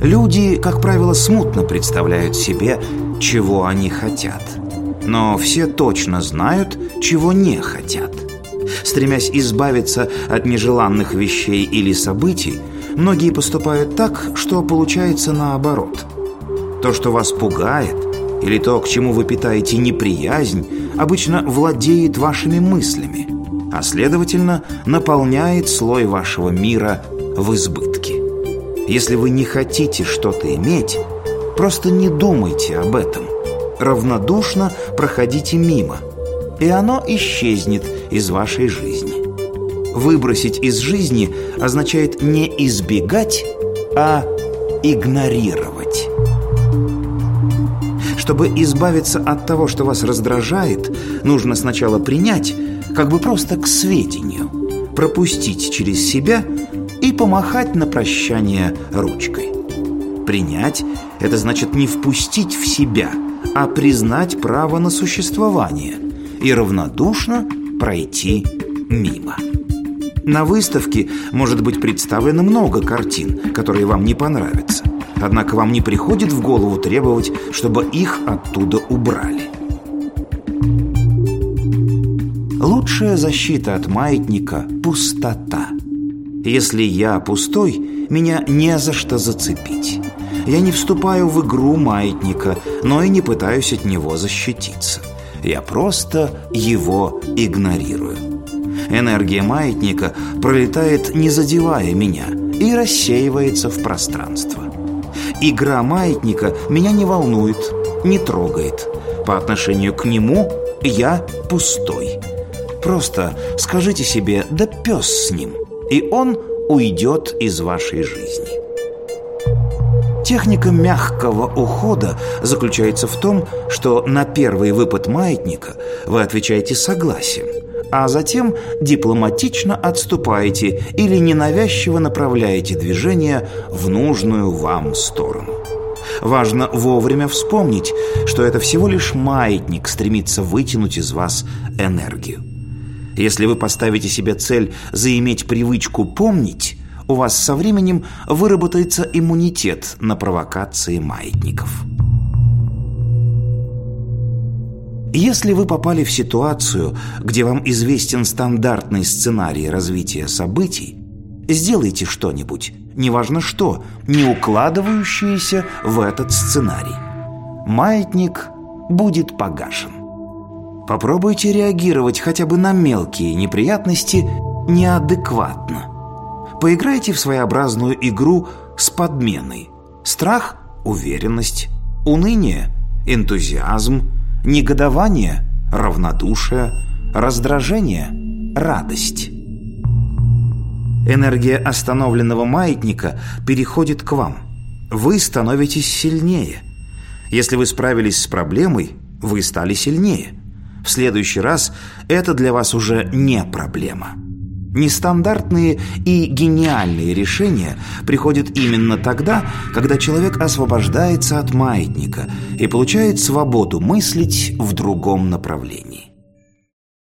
Люди, как правило, смутно представляют себе, чего они хотят. Но все точно знают, чего не хотят. Стремясь избавиться от нежеланных вещей или событий, многие поступают так, что получается наоборот. То, что вас пугает, или то, к чему вы питаете неприязнь, обычно владеет вашими мыслями, а следовательно, наполняет слой вашего мира в избытке. Если вы не хотите что-то иметь, просто не думайте об этом. Равнодушно проходите мимо, и оно исчезнет из вашей жизни. Выбросить из жизни означает не избегать, а игнорировать. Чтобы избавиться от того, что вас раздражает, нужно сначала принять, как бы просто к сведению, пропустить через себя и помахать на прощание ручкой. Принять – это значит не впустить в себя, а признать право на существование и равнодушно пройти мимо. На выставке может быть представлено много картин, которые вам не понравятся. Однако вам не приходит в голову требовать, чтобы их оттуда убрали. Лучшая защита от маятника – пустота. Если я пустой, меня не за что зацепить. Я не вступаю в игру маятника, но и не пытаюсь от него защититься. Я просто его игнорирую. Энергия маятника пролетает, не задевая меня, и рассеивается в пространство. Игра маятника меня не волнует, не трогает. По отношению к нему я пустой. Просто скажите себе «да пес с ним», и он уйдет из вашей жизни. Техника мягкого ухода заключается в том, что на первый выпад маятника вы отвечаете согласием, а затем дипломатично отступаете или ненавязчиво направляете движение в нужную вам сторону. Важно вовремя вспомнить, что это всего лишь маятник стремится вытянуть из вас энергию. Если вы поставите себе цель заиметь привычку помнить, у вас со временем выработается иммунитет на провокации маятников. Если вы попали в ситуацию, где вам известен стандартный сценарий развития событий, сделайте что-нибудь, неважно что, не укладывающееся в этот сценарий. Маятник будет погашен. Попробуйте реагировать хотя бы на мелкие неприятности неадекватно. Поиграйте в своеобразную игру с подменой. Страх – уверенность, уныние – энтузиазм, негодование – равнодушие, раздражение – радость. Энергия остановленного маятника переходит к вам. Вы становитесь сильнее. Если вы справились с проблемой, вы стали сильнее. В следующий раз это для вас уже не проблема. Нестандартные и гениальные решения приходят именно тогда, когда человек освобождается от маятника и получает свободу мыслить в другом направлении.